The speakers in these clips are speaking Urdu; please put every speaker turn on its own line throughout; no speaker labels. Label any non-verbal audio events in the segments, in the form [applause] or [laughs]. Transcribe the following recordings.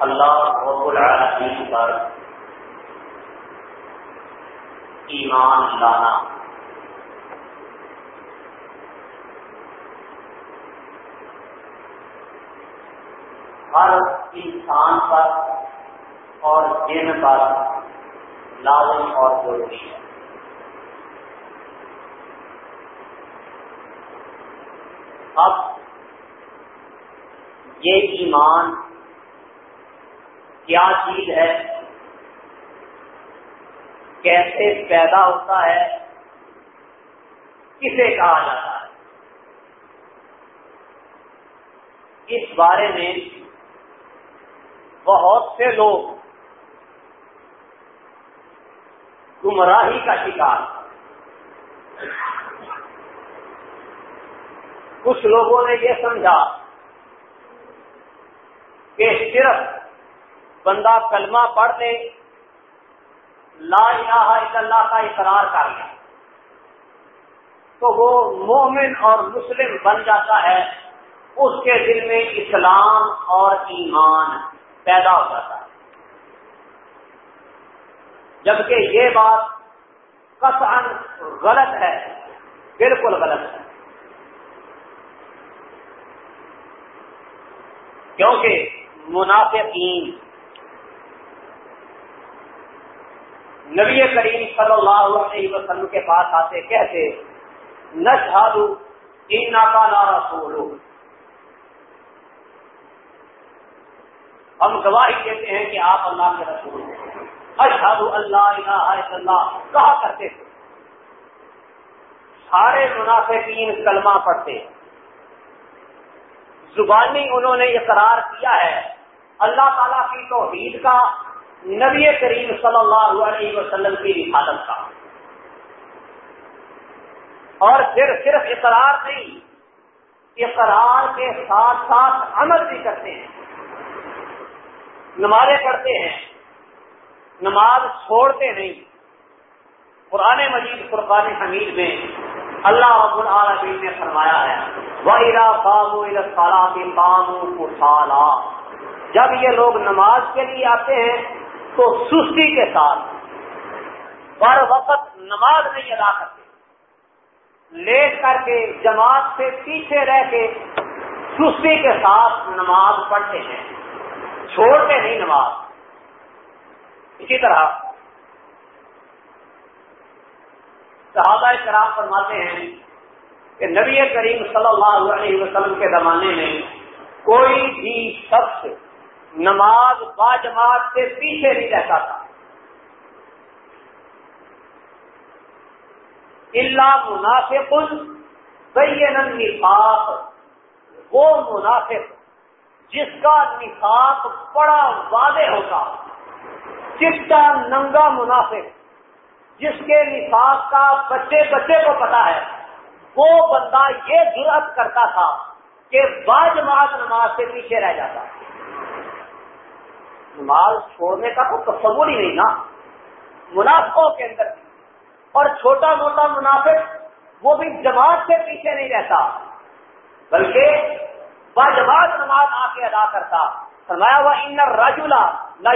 اللہ رب العالمین پر ایمان لانا۔ ہر انسان پر اور جن پر لازم اور ضروری ہے اب یہ ایمان کیا چیز ہے؟ کیسے پیدا ہوتا ہے؟ کسے کہا جاتا ہے؟ اس بارے میں بہت سے لوگ گمراہی کا شکار کچھ لوگوں نے یہ سمجھا کہ صرف بندہ کلمہ پڑھ لے، لا الہ الا اللہ کا اقرار کر لے۔ تو وہ مومن اور مسلم بن جاتا ہے، اس کے دل میں اسلام اور ایمان پیدا ہو جاتا ہے۔ جبکہ یہ بات قطعا غلط ہے، بالکل غلط ہے۔ کیونکہ منافقین نبی کریم صلی اللہ علیہ وسلم کے پاس آتے کہتے نشہادو ان کا نارا سولو ہم گواہی دیتے ہیں کہ آپ اللہ کے رسول اشہد اللہ الہ الا اللہ۔ کہا کرتے تھے۔ سارے منافقین کلمہ پڑھتے زبانی انہوں نے اقرار کیا ہے۔ اللہ تعالیٰ کی توحید کا نبی کریم صلی اللہ علیہ وسلم کی رفادت کا۔ اور پھر صرف اقرار نہیں، اقرار کے ساتھ ساتھ عمل بھی کرتے ہیں۔ نمازیں پڑھتے ہیں، نماز چھوڑتے نہیں۔ قرآن مجید قرقان حمید میں اللہ رب العالمین نے فرمایا ہے، وَإِذَا قَامُوا إِلَى الصَّلَاةِ قَامُوا كُسَالَىٰ۔ جب یہ لوگ نماز کے لیے آتے ہیں تو سستی کے ساتھ بر وقت نماز نہیں ادا کرتے۔ لیٹ کر کے جماعت سے پیچھے رہ کے سستی کے ساتھ نماز پڑھتے ہیں۔ چھوڑتے نہیں نماز۔ اسی طرح صحابہ کرام فرماتے ہیں کہ نبی کریم صلی اللہ علیہ وسلم کے زمانے میں کوئی بھی شخص نماز با جماعت سے پیچھے نہیں رہتا تھا۔ اللہ منافق بین نفاق وہ منافق جس کا نفاق بڑا واضح ہوتا چٹا ننگا منافق، جس کے نفاق کا بچے بچے کو پتا ہے، وہ بندہ یہ ضرورت کرتا تھا کہ باجماعت نماز سے پیچھے رہ جاتا۔ نماز چھوڑنے کا تو تصور ہی نہیں نا۔ منافقوں کے اندر اور چھوٹا موٹا منافق وہ بھی جماعت سے پیچھے نہیں رہتا۔ بلکہ باجماعت نماز آ کے ادا کرتا۔ فرمایا ہوا، ان رجولا نہ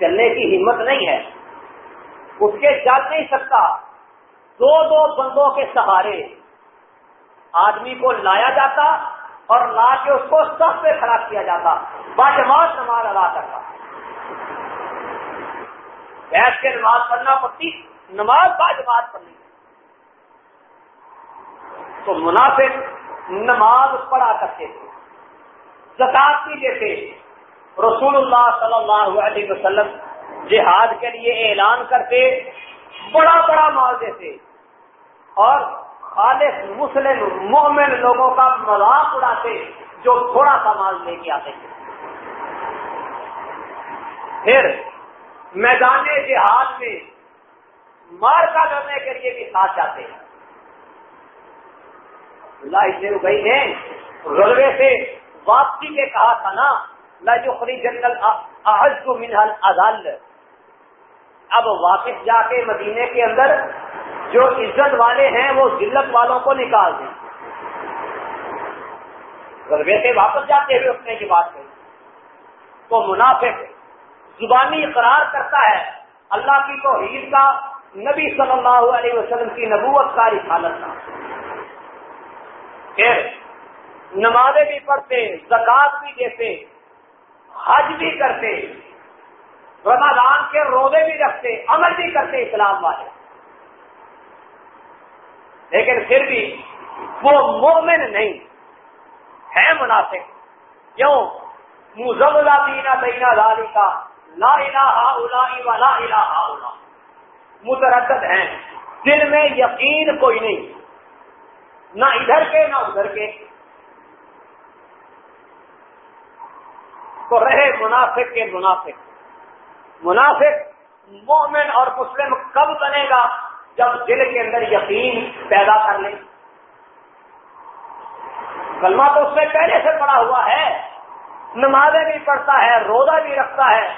چلنے کی ہمت نہیں ہے۔ اس کے چل نہیں سکتا۔ دو دو بندوں کے سہارے۔ آدمی کو لایا جاتا اور لا کے اس کو سب پہ کھڑا کیا جاتا۔ باجماعت نماز ادا کرتا۔ بیٹھ کے نماز پڑھنا پڑتی، نماز باجماعت پڑھنی۔ تو منافق نماز پڑھا کرتے تھے۔ زکات بھی دیتے۔ رسول اللہ صلی اللہ علیہ وسلم جہاد کے لیے اعلان کرتے، بڑا بڑا مال دیتے۔ اور خالص مسلم مومن لوگوں کا مذاق اڑاتے جو تھوڑا سا مال لے کے آتے تھے۔ پھر میدان جہاد میں مار کا کرنے کے لیے بھی ساتھ جاتے ہیں۔ اللہ بھائی نے رلوے سے واپسی کے کہا تھا نا جو خری جنگل احج کو منہل اب واپس جا کے مدینے کے اندر جو عزت والے ہیں وہ ذلت والوں کو نکال دیں۔ غربے سے واپس جاتے ہوئے اپنے کی بات کہی تو منافق زبانی اقرار کرتا ہے۔ اللہ کی توحید کا نبی صلی اللہ علیہ وسلم کی نبوت کا رسالت کا پھر نمازیں بھی پڑھتے زکات بھی دیتے، حج بھی کرتے، رمضان کے روزے بھی رکھتے، عمل بھی کرتے اسلام والے۔ لیکن پھر بھی وہ مومن نہیں۔ ہے مناسب کیوں؟ مزملہ بینا بینا لالی کا لا الہ الا لا الہ الا متردد ہیں۔ دل میں یقین کوئی نہیں۔ نہ ادھر کے، نہ ادھر کے۔ تو رہے منافق کے منافق۔ منافق مومن اور مسلم کب بنے گا؟ جب دل کے اندر یقین پیدا کر لیں کلمہ تو اس سے پہلے سے پڑا ہوا ہے۔ نمازیں بھی پڑھتا ہے، روزہ بھی رکھتا ہے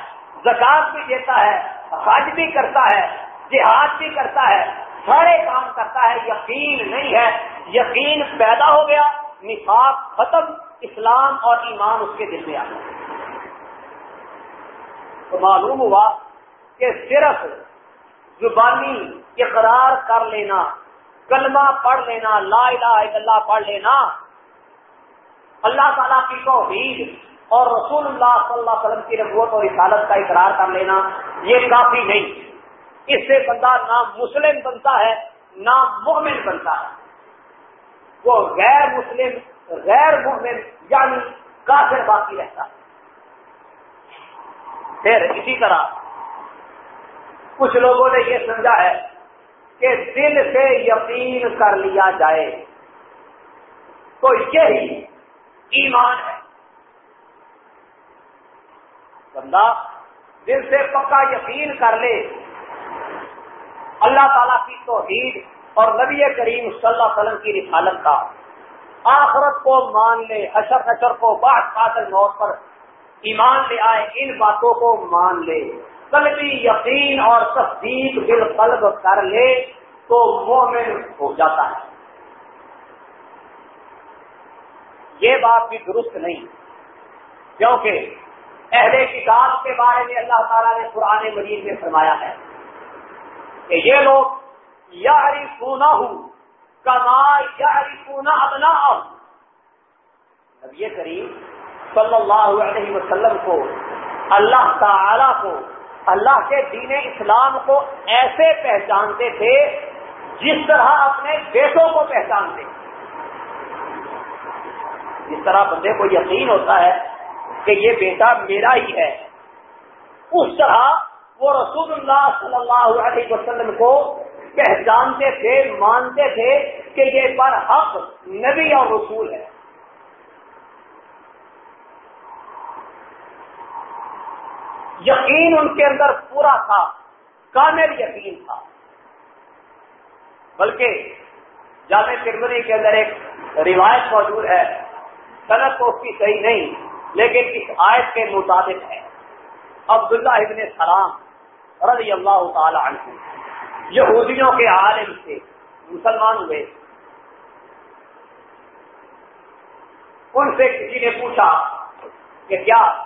زکات بھی دیتا ہے، حج بھی کرتا ہے، جہاد بھی کرتا ہے، سارے کام کرتا ہے۔ یقین نہیں ہے۔ یقین پیدا ہو گیا، نفاق ختم، اسلام اور ایمان اس کے دل میں آ گیا۔ تو معلوم ہوا کہ صرف زبانی اقرار کر لینا، کلمہ پڑھ لینا، لا الہ الا اللہ پڑھ لینا۔ اللہ تعالیٰ کی توحید اور رسول اللہ صلی اللہ علیہ وسلم کی ربوت اور رسالت کا اقرار کر لینا، یہ کافی نہیں۔ اس سے بندہ نہ مسلم بنتا ہے، نہ مومن بنتا ہے۔ وہ غیر مسلم، غیر مومن یعنی کافر باقی رہتا ہے۔ پھر اسی طرح کچھ لوگوں نے یہ سمجھا ہے کہ دل سے یقین کر لیا جائے۔ تو یہی ایمان ہے۔ بندہ دل سے پکا یقین کر لے۔ اللہ تعالیٰ کی توحید اور نبی کریم صلی اللہ علیہ وسلم کی رسالت کا آخرت کو مان لے، حشر حشر کو بات قاتل موت پر ایمان لے آئے، ان باتوں کو مان لے۔ قلبی یقین اور تصدیق دل قلب کر لے تو مومن ہو جاتا ہے۔ یہ بات بھی درست نہیں، کیونکہ اہل کتاب کے بارے میں اللہ تعالیٰ نے قرآن مجید میں فرمایا ہے کہ یہ لوگ یاری سونا ہوں کما یاری سونا ابنا اب یہ کریم صلی اللہ علیہ وسلم کو، اللہ تعالی کو اللہ کے دین اسلام کو ایسے پہچانتے تھے جس طرح اپنے بیٹوں کو پہچانتے۔ جس طرح بندے کو یقین ہوتا ہے کہ یہ بیٹا میرا ہی ہے۔ اس طرح وہ رسول اللہ صلی اللہ علیہ وسلم کو پہچانتے تھے، مانتے تھے کہ یہ پر حق نبی اور رسول ہے۔ یقین ان کے اندر پورا تھا، کامل یقین تھا۔ بلکہ جامع ترمنی کے اندر ایک روایت موجود ہے صنعت تو اس کی صحیح نہیں، لیکن اس آیت کے مطابق ہے۔ عبداللہ ابن سلام رضی اللہ تعالی عنہ، یہودیوں کے عالم سے مسلمان ہوئے۔ ان سے کسی نے پوچھا کہ کیا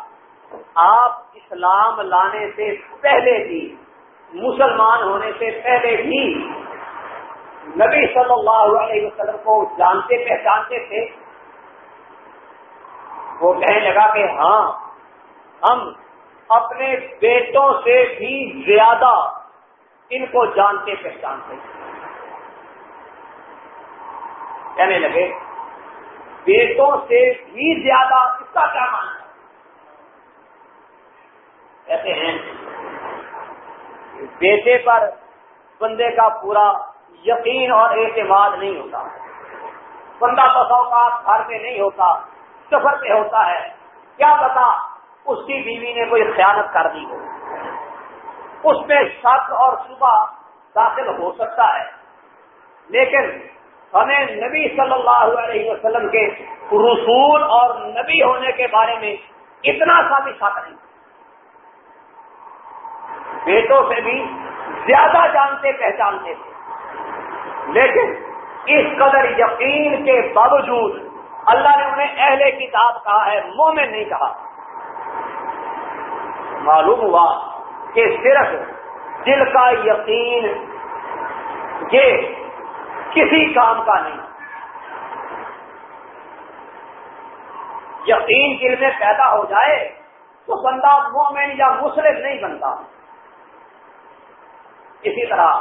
آپ اسلام لانے سے پہلے بھی، مسلمان ہونے سے پہلے بھی نبی صلی اللہ علیہ وسلم کو جانتے پہچانتے تھے۔ وہ کہنے لگا کہ ہاں ہم اپنے بیٹوں سے بھی زیادہ ان کو جانتے پہچانتے کہنے لگے، بیٹوں سے بھی زیادہ اس کا کیا ماننا کہتے ہیں بیٹے پر بندے کا پورا یقین اور اعتماد نہیں ہوتا۔ بندہ تصوقات گھر میں نہیں ہوتا، سفر پہ ہوتا ہے۔ کیا پتا اس کی بیوی نے کوئی خیانت کر دی ہو۔ اس میں شک اور صبح داخل ہو سکتا ہے۔ لیکن ہمیں نبی صلی اللہ علیہ وسلم کے رسول اور نبی ہونے کے بارے میں اتنا سا بھی شک نہیں۔ بیٹوں سے بھی زیادہ جانتے پہچانتے تھے۔ لیکن اس قدر یقین کے باوجود اللہ نے انہیں اہل کتاب کہا ہے، مومن نہیں کہا۔ معلوم ہوا کہ صرف دل کا یقین یہ کسی کام کا نہیں۔ یقین دل میں پیدا ہو جائے تو بندہ مومن یا مسلم نہیں بنتا۔ اسی طرح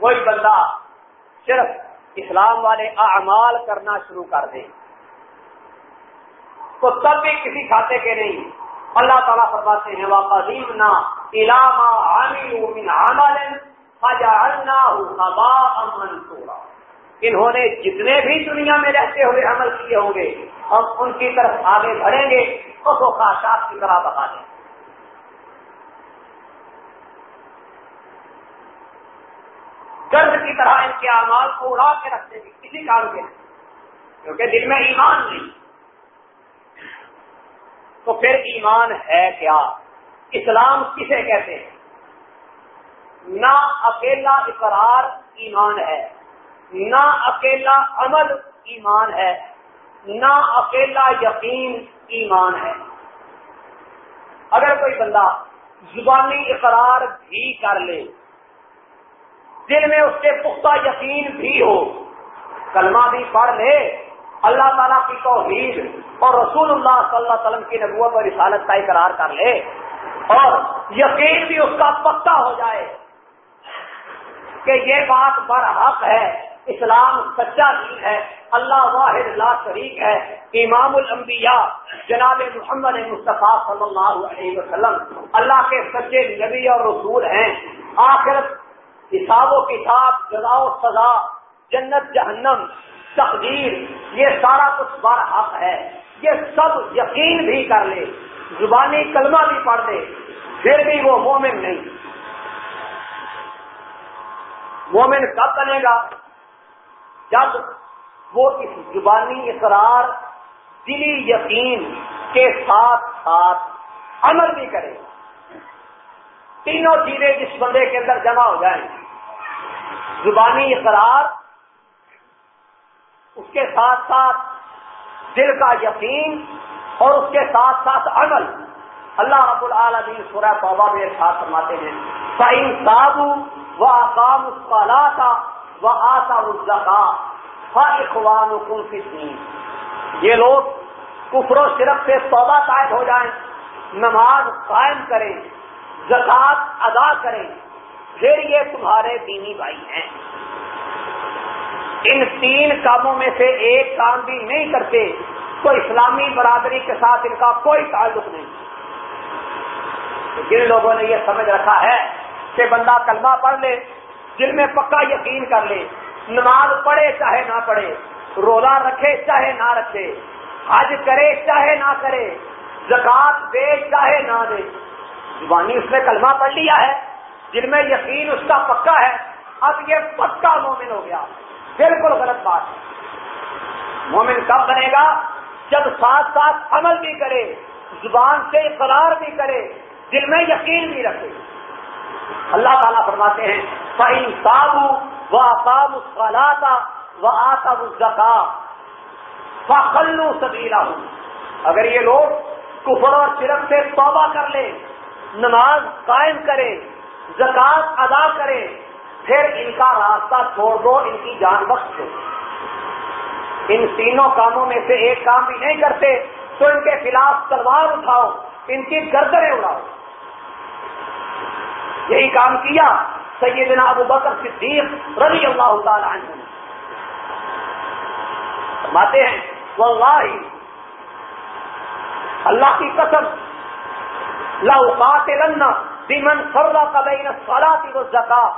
کوئی بندہ صرف اسلام والے اعمال کرنا شروع کر دے۔ تو تب بھی کسی کھاتے کے نہیں۔ اللہ تعالیٰ فرماتے ہیں واقعیم نہ علامہ عامل عمل انہوں نے جتنے بھی دنیا میں رہتے ہوئے عمل کیے ہوں گے، ہم ان کی طرف آگے بڑھیں گے۔ اور وہ خاشات کی طرح بتا دیں۔ کی طرح ان کے اعمال کو اڑا کے رکھتے گے کسی کام کے کیونکہ دل میں ایمان نہیں۔ تو پھر ایمان ہے کیا؟ اسلام کسے کہتے ہیں؟ نہ اکیلا اقرار ایمان ہے، نہ اکیلا عمل ایمان ہے، نہ اکیلا یقین ایمان ہے۔ اگر کوئی بندہ زبانی اقرار بھی کر لے دل میں اس کے پختہ یقین بھی ہو۔ کلمہ بھی پڑھ لے۔ اللہ تعالیٰ کی توحید اور رسول اللہ صلی اللہ علیہ وسلم کی نبوت اور رسالت کا اقرار کر لے۔ اور یقین بھی اس کا پکا ہو جائے کہ یہ بات بڑا حق ہے۔ اسلام سچا دین ہے۔ اللہ واحد، لا شریک ہے۔ امام الانبیاء جناب محمد مصطفیٰ صلی اللہ علیہ وسلم اللہ کے سچے نبی اور رسول ہیں۔ آخر حساب و کتاب جزا و سزا، جنت، جہنم، تقدیر، یہ سارا کچھ بڑا حق ہے۔ یہ سب یقین بھی کر لے، زبانی کلمہ بھی پڑھ لے، پھر بھی وہ مومن نہیں۔ مومن کب بنے گا؟ جب وہ اس زبانی اقرار، دلی یقین کے ساتھ ساتھ عمل بھی کرے۔ تینوں چیزیں جس بندے کے اندر جمع ہو جائیں۔ زبانی اقرار، اس کے ساتھ ساتھ دل کا یقین اور اس کے ساتھ ساتھ عمل۔ اللہ رب العالمین سورہ توبہ میں ساتھ فرماتے ہیں سائن صابو وہ آکام اس وہ آتا الزکا اخوان یہ لوگ کفر و شرف سے توبہ قائد ہو جائیں، نماز قائم کریں زکات ادا کریں۔ پھر یہ تمہارے دینی بھائی ہیں۔ ان تین کاموں میں سے ایک کام بھی نہیں کرتے، تو اسلامی برادری کے ساتھ ان کا کوئی تعلق نہیں۔ جن لوگوں نے یہ سمجھ رکھا ہے کہ بندہ کلمہ پڑھ لے دل میں پکا یقین کر لے، نماز پڑھے چاہے نہ پڑھے، روزہ رکھے چاہے نہ رکھے، حج کرے چاہے نہ کرے زکات دے چاہے نہ دے، زبانی اس نے کلمہ پڑھ لیا ہے۔ جن میں یقین اس کا پکا ہے، اب یہ پکا مومن ہو گیا۔ بالکل غلط بات۔ ہے مومن کب بنے گا؟ جب ساتھ ساتھ عمل بھی کرے، زبان سے اقرار بھی کرے، دل میں یقین بھی رکھے۔ اللہ تعالیٰ فرماتے ہیں فعین صابو و آساب اسفالاتا و آساب الزکا فخلو سبیلا ہوں اگر یہ لوگ کفر اور شرک سے توبہ کر لیں، نماز قائم کرے زکات ادا کرے پھر ان کا راستہ چھوڑ دو، ان کی جان بخش دو۔ ان تینوں کاموں میں سے ایک کام بھی نہیں کرتے، تو ان کے خلاف تلوار اٹھاؤ، ان کی گردریں اڑاؤ۔ یہی کام کیا سیدنا ابو بکر صدیق رضی اللہ تعالی عنہ فرماتے ہیں، واللہ، اللہ کی قسم لو قاتلن بمن فرق بین الصلاة والزکاة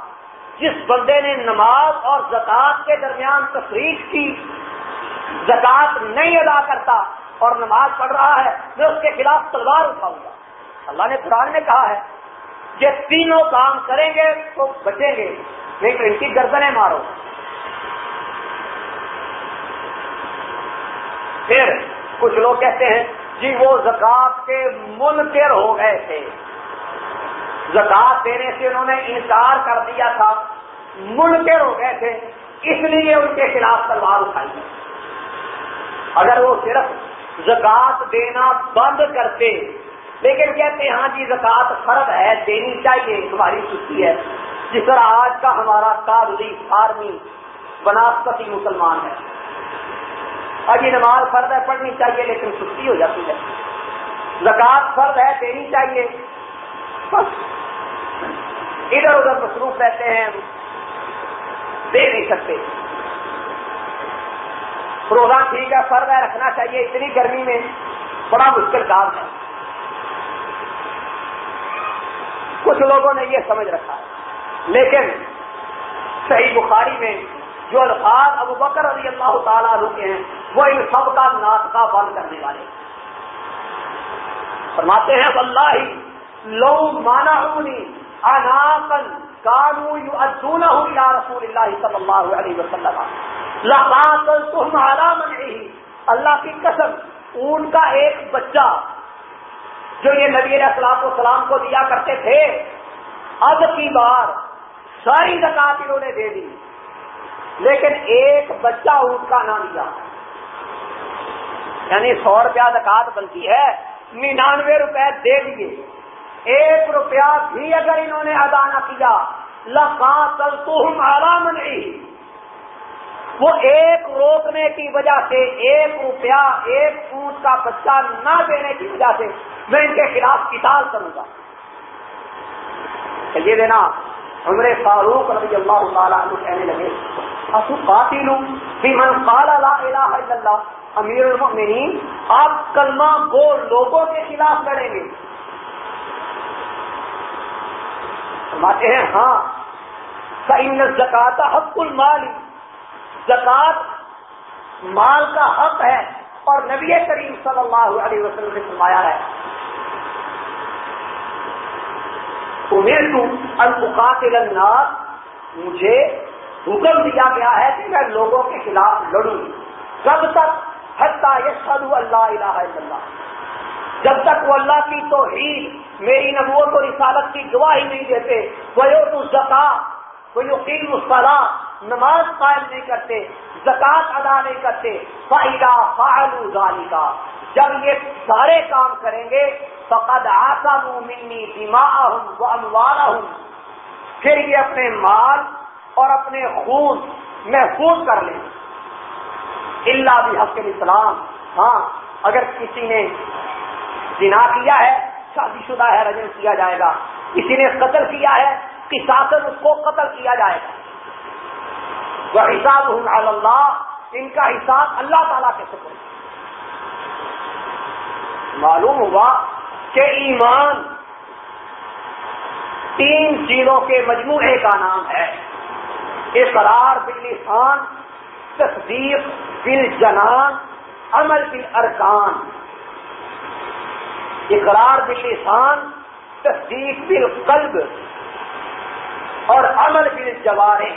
جس بندے نے نماز اور زکات کے درمیان تفریق کی زکات نہیں ادا کرتا اور نماز پڑھ رہا ہے، میں اس کے خلاف تلوار اٹھاؤں گا۔ اللہ نے قرآن میں کہا ہے یہ تینوں کام کریں گے تو بچیں گے، نہیں تو ان کی گردنیں مارو۔ پھر کچھ لوگ کہتے ہیں جی وہ زکات کے منکر ہو گئے تھے۔ زکات دینے سے انہوں نے انکار کر دیا تھا۔ منکر ہو گئے تھے۔ اس لیے ان کے خلاف تلوار اٹھائی اگر وہ صرف زکات دینا بند کرتے، لیکن کہتے ہیں ہاں جی زکات فرد ہے، دینی چاہیے تمہاری چھٹی ہے۔ جس طرح آج کا ہمارا کابلی فارمی بناسپتی مسلمان ہے۔ اب یہ نماز فرد ہے، پڑھنی چاہیے، لیکن چھٹی ہو جاتی ہے۔ زکات فرد ہے، دینی چاہیے۔ [laughs] ادھر ادھر مصروف رہتے ہیں، دے نہیں سکتے۔ روزہ ٹھیک ہے، فرض ہے، رکھنا چاہیے، اتنی گرمی میں بڑا مشکل کام ہے۔ کچھ لوگوں نے یہ سمجھ رکھا ہے۔ لیکن صحیح بخاری میں جو الفاظ ابو بکر علی اللہ تعالیٰ رکے ہیں، وہ ان سب کا ناطقہ بند کرنے والے۔ فرماتے ہیں اللہ لو مانا اناقن کانو یو ادون رسول اللہ صلی اللہ علیہ وسلم. اللہ کی قسم، اون کا ایک بچہ جو یہ نبی علیہ السلام کو کو دیا کرتے تھے، اب کی بار ساری زکات انہوں نے دے دی، لیکن ایک بچہ اونٹ کا نہ دیا یعنی سو روپیہ زکات بنتی ہے، ننانوے روپے دے دیے۔ ایک روپیہ بھی اگر انہوں نے ادا نہ کیا لفا تل تو ہم آرام نہیں وہ ایک روکنے کی وجہ سے، ایک روپیہ، ایک اونٹ کا بچہ نہ دینے کی وجہ سے میں ان کے خلاف کتاب کروں گا۔ یہ دینا عمر فاروق رضی اللہ تعالیٰ کہنے لگے اصو قاتل بھی قال لا الہ الا اللہ، امیر المؤمنین، آپ کلمہ وہ لوگوں کے خلاف لڑیں گے۔ فرماتے ہیں ہاں. سعین زکات حق المال. زکات مال کا حق ہے اور نبی کریم صلی اللہ علیہ وسلم نے فرمایا ہے. الناس. مجھے حکم دیا گیا ہے کہ میں لوگوں کے خلاف لڑوں. جب تک حتہ یشہد اللہ الہ الا اللہ. جب تک وہ اللہ کی توحید، میری نبوت اور رسالت کی گواہی نہیں دیتے وہ تو زکا وہ یقین الصلاح نماز قائم نہیں کرتے زکات ادا نہیں کرتے فائدہ فعلو ظالی کا جب یہ سارے کام کریں گے، فقد آسا منی دماغ ہوں وہ ہوں پھر یہ اپنے مال اور اپنے خون محفوظ کر لیں۔ اللہ بھی حق اسلام ہاں اگر کسی نے جنا کیا ہے شادی شدہ ہے رجم کیا جائے گا۔ کسی نے قتل کیا ہے کساسن اس کو قتل کیا جائے گا۔ وہ حساب اللہ ان کا حساب اللہ تعالیٰ کے سکے معلوم ہوا کہ ایمان تین چیزوں کے مجموعے کا نام ہے۔ اقرار باللسان، تصدیق بل جنان عمل بل ارکان اقرار باللسان تصدیق بل قلب اور عمل بل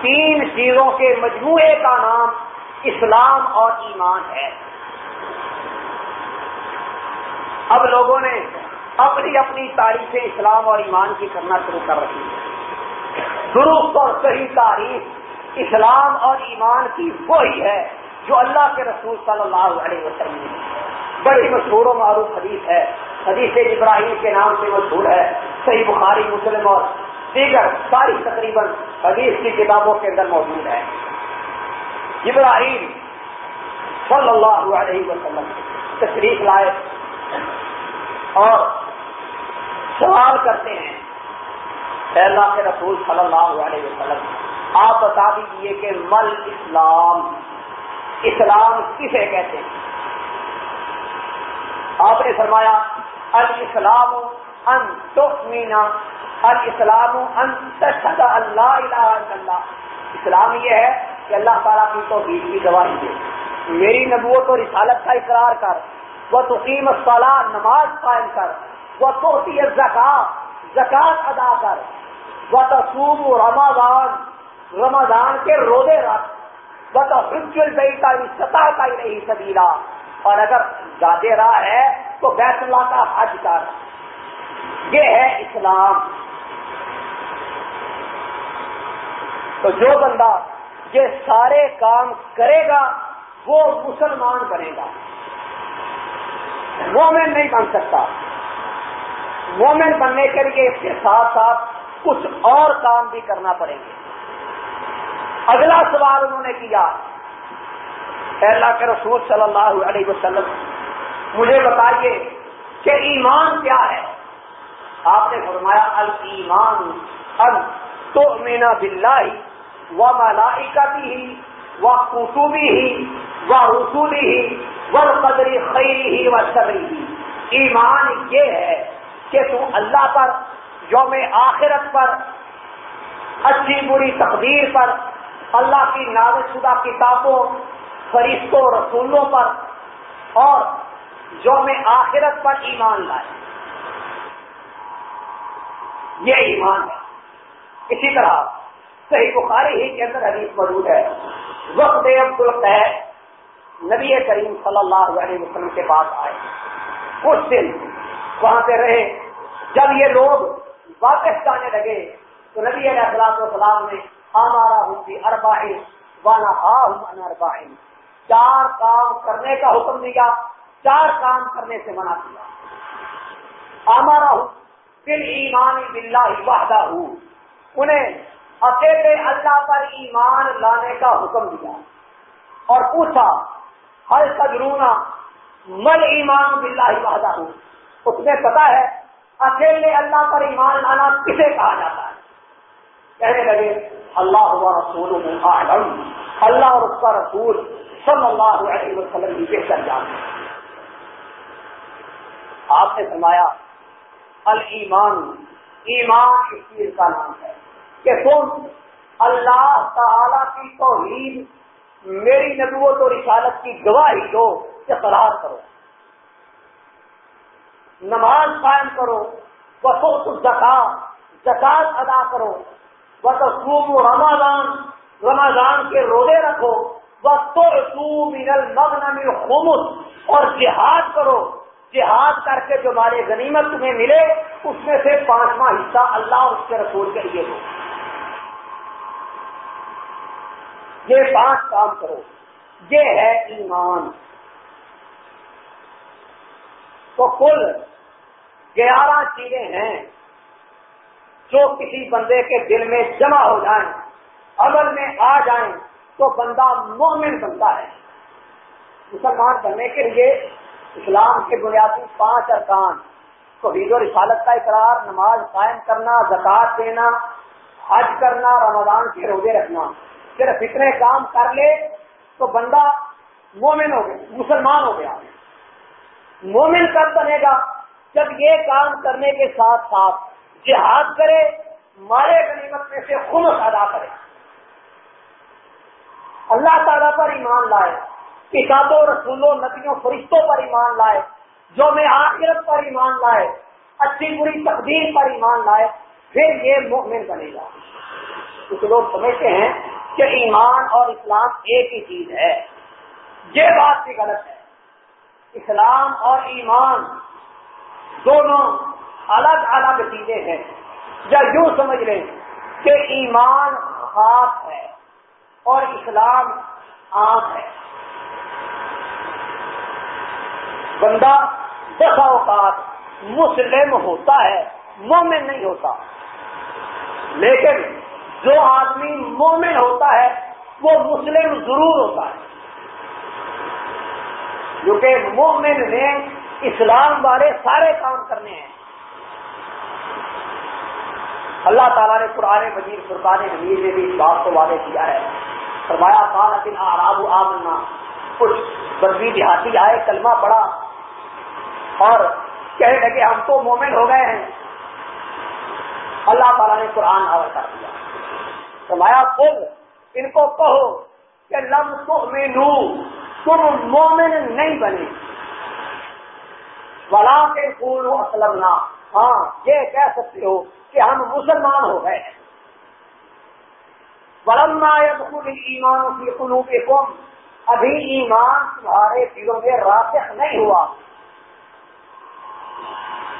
تین چیزوں کے مجموعے کا نام اسلام اور ایمان ہے۔ اب لوگوں نے اپنی اپنی تاریخ اسلام اور ایمان کی کرنا شروع کر رہی ہے درست اور صحیح تاریخ اسلام اور ایمان کی وہی ہے جو اللہ کے رسول صلی اللہ علیہ وسلم نے بڑی مشہور و معروف حدیث ہے۔ حدیث ابراہیم کے نام سے مشہور ہے، صحیح بخاری، مسلم اور دیگر ساری تقریباً حدیث کی کتابوں کے اندر موجود ہے۔ ابراہیم صلی اللہ علیہ وسلم تشریف لائے اور سوال کرتے ہیں اللہ کے رسول صلی اللہ علیہ وسلم، آپ بتا دیجیے کہ مل اسلام اسلام کسے کہتے ہیں؟ آپ نے فرمایا، الاسلام ان تؤمنا الاسلام ان اللہ الہ الا اللہ۔ اسلام یہ ہے کہ اللہ تعالیٰ کی توحید کی گواہی دے۔ میری نبوت اور رسالت کا اقرار کر۔ وہ تقیم الصلاح نماز قائم کر۔ وہ توتی زکات زکات ادا کر۔ وہ تصوم رمضان رمضان کے روزے رکھ۔ وہ تو حج البیت سطح کا ہی نہیں سبیلا۔ اور اگر زیادہ راہ ہے تو بیت اللہ کا حج کر یہ ہے اسلام. تو جو بندہ یہ سارے کام کرے گا، وہ مسلمان بنے گا. مومن نہیں بن سکتا. مومن بننے کے لیے اس کے ساتھ ساتھ کچھ اور کام بھی کرنا پڑیں گے اگلا سوال انہوں نے کیا اللہ کے رسول صلی اللہ علیہ وسلم، مجھے بتائیے کہ ایمان کیا ہے؟ آپ نے فرمایا المان ال تو مینا بلّہ و ملائی کا بھی و کسوبی ہی و رسولی ہی و قدری خیری ہی و شبری ہی ایمان یہ ہے کہ تو اللہ پر، یوم آخرت پر، اچھی بری تقدیر پر، اللہ کی نازل شدہ کتابوں فرشتوں رسولوں پر اور یوم آخرت پر ایمان لائے۔ یہ ایمان ہے۔ اسی طرح صحیح بخاری ہی کے اندر حدیث موجود ہے۔ وقت عبد القید نبی کریم صلی اللہ علیہ وسلم کے پاس آئے۔ کچھ دن وہاں پہ رہے۔ جب یہ لوگ واپس جانے لگے تو نبی علیہ السلام والسلام نے ہمارا ہوں ارباہی وانا ہاں ارباہی چار کام کرنے کا حکم دیا، چار کام کرنے سے منع کیا۔ ہمارا ہوں پھر ایمان بلّہ وحدہ ہوں۔ انہیں اکیلے اللہ پر ایمان لانے کا حکم دیا۔ اور پوچھا ہر تجرونا مل ایمان بلّہ وحدہ ہوں؟ اس میں پتا ہے، اکیلے اللہ پر ایمان لانا کسے کہا جاتا ہے؟ کہنے لگے، اللہ ہوا رسول اللہ اور اس کا رسول صلی اللہ علیہ وسلم کی بہتر جانتے آپ نے فرمایا المان ایمان اس چیز کا نام ہے کہ تم اللہ تعالی کی توحید، میری نبوت اور رسالت کی گواہی دو اقرار کرو۔ نماز قائم کرو بسوس زکات زکات ادا کرو بسوم رمضان رمضان کے روزے رکھو۔ خمس اور جہاد کرو۔ جہاد کر کے جو ہمارے غنیمت تمہیں ملے، اس میں سے پانچواں حصہ اللہ اور اس کے رسول کے لیے دو۔ یہ پانچ کام کرو۔ یہ ہے ایمان۔ تو کل گیارہ چیزیں ہیں جو کسی بندے کے دل میں جمع ہو جائیں، عمل میں آ جائیں تو بندہ مومن بنتا ہے۔ مسلمان بننے کے لیے اسلام کے بنیادی پانچ ارکان تو و رسالت کا اقرار، نماز قائم کرنا زکات دینا، حج کرنا، رمضان کے روزے رکھنا۔ صرف اتنے کام کر لے تو بندہ مومن ہو گیا، مسلمان ہو گیا۔ مومن کب بنے گا؟ جب یہ کام کرنے کے ساتھ ساتھ جہاد کرے مارے غنیمت میں سے خود ادا کرے۔ اللہ تعالیٰ پر ایمان لائے، کتابوں، رسولوں ندیوں فرشتوں پر ایمان لائے جو میں آخرت پر ایمان لائے، اچھی بری تقدیر پر ایمان لائے، پھر یہ مومن بنے گا۔ کچھ لوگ سمجھتے ہیں کہ ایمان اور اسلام ایک ہی چیز ہے۔ یہ بات بھی غلط ہے۔ اسلام اور ایمان دونوں الگ الگ چیزیں ہیں۔ یا یوں سمجھ لیں کہ ایمان خاص ہے۔ اور اسلام آنکھ ہے۔ بندہ دس اوقات مسلم ہوتا ہے، مومن نہیں ہوتا۔ لیکن جو آدمی مومن ہوتا ہے، وہ مسلم ضرور ہوتا ہے۔ کیونکہ مومن نے اسلام والے سارے کام کرنے ہیں۔ اللہ تعالیٰ نے قرآن مجید فرقان حمید نے بھی اس بات کو وعدے کیا ہے۔ فرمایا تھا لیکن آراب آمنا. کچھ بدوی دیہاتی آئے، کلمہ پڑا اور کہنے لگے، ہم تو مومن ہو گئے ہیں. اللہ تعالیٰ نے قرآن آور کر دیا. فرمایا خود ان کو کہو کہ لم تو میں تم مومن نہیں بنے. بلا کے پھول اسلم ہاں یہ کہہ سکتے ہو کہ ہم مسلمان ہو گئے ہیں. يدخل ایمان کی قلوبكم، ابھی ایمان تمہارے دلوں میں راسخ نہیں ہوا۔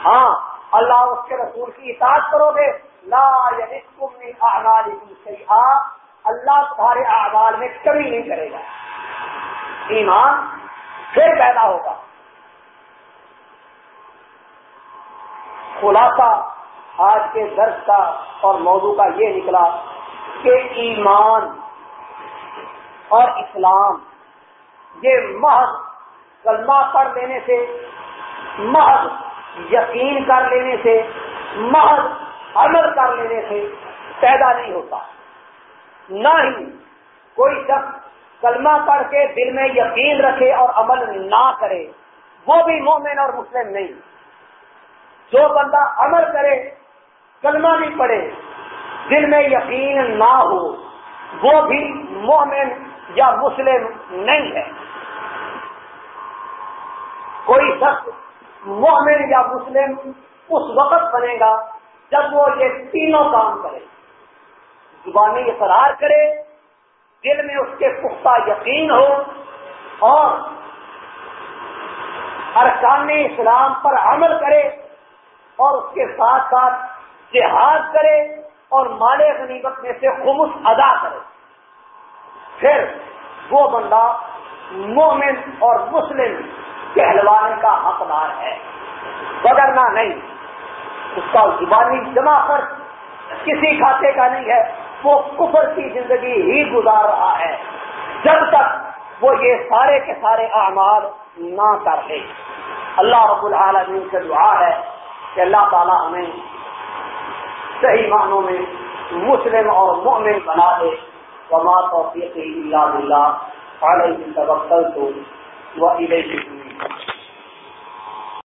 ہاں اللہ اس کے رسول کی اطاعت کرو گے۔ لا يلدكم من اعمالكم شيئا اللہ تمہارے اعمال میں کمی نہیں کرے گا۔ ایمان پھر پیدا ہوگا۔ خلاصہ، آج کے درس کا اور موضوع کا یہ نکلا۔ کہ ایمان اور اسلام، یہ محض کلمہ پڑھ لینے سے، محض یقین کر لینے سے، محض عمل کر لینے سے پیدا نہیں ہوتا۔ نہ ہی کوئی شخص کلمہ پڑھ کے دل میں یقین رکھے اور عمل نہ کرے، وہ بھی مومن اور مسلم نہیں۔ جو بندہ عمل کرے، کلمہ بھی پڑھے دل میں یقین نہ ہو، وہ بھی مومن یا مسلم نہیں ہے۔ کوئی شخص مومن یا مسلم اس وقت بنے گا جب وہ یہ تینوں کام کرے۔ زبانی اقرار کرے، دل میں اس کے پختہ یقین ہو اور ارکان اسلام پر عمل کرے اور اس کے ساتھ ساتھ جہاد کرے۔ اور مال غنیمت میں سے خمس ادا کرے۔ پھر وہ بندہ مومن اور مسلم کہلوانے کا حقدار ہے۔ بدرنا نہیں۔ اس کا زبانی جمع کر کسی کھاتے کا نہیں ہے۔ وہ کفر کی زندگی ہی گزار رہا ہے۔ جب تک وہ یہ سارے کے سارے اعمال نہ کر لے۔ اللہ رب العالمین سے دعا ہے کہ اللہ تعالیٰ ہمیں صحیح معنوں میں مسلم اور مؤمن بنا دے. وما توفیق اللہ بلّہ علیہ توکل تو وہ